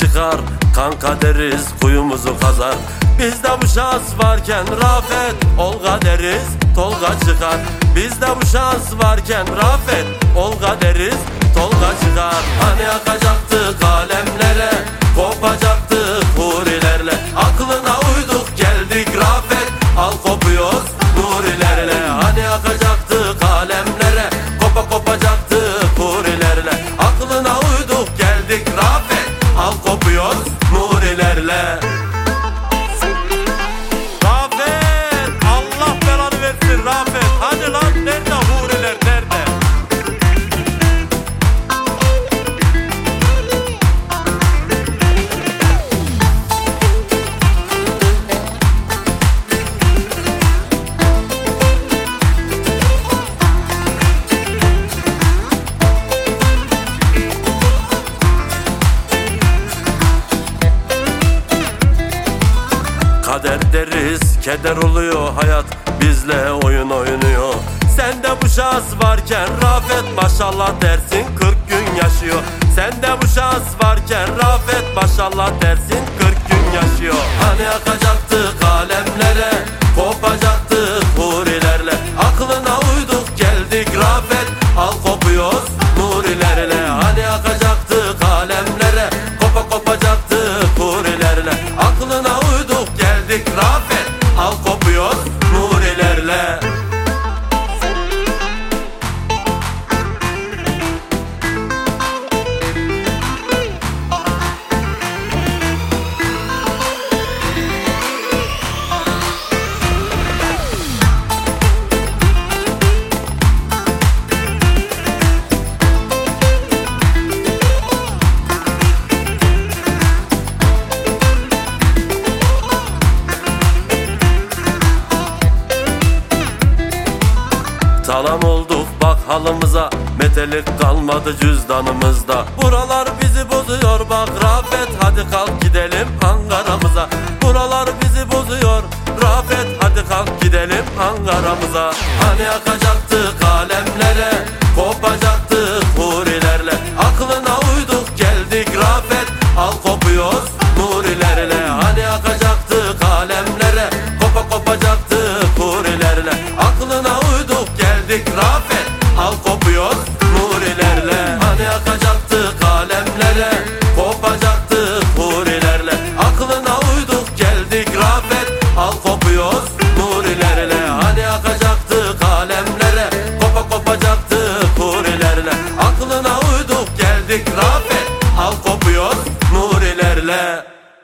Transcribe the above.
çıkar Kanka deriz kuyumuzu kazar. Bizde bu şans varken Rafet Olga deriz Tolga çıkar. Bizde bu şans varken Rafet Olga deriz Tolga çıkar. Hani akacaktı kalemlere Kopacaktı Kader deriz, keder oluyor hayat Bizle oyun oynuyor. Sende bu şans varken Rafet maşallah dersin 40 gün yaşıyor. Sende bu şans varken Rafet maşallah dersin 40 gün yaşıyor. Hani akacaktı kalemlere Talam olduk bak halımıza Metelik kalmadı cüzdanımızda. Buralar bizi bozuyor bak Rafet Hadi kalk gidelim Ankara'mıza. Buralar bizi bozuyor Rafet hadi kalk gidelim Ankara'mıza. Hani akacaktı kalemlere nurilerle Hani akacaktı kalemlere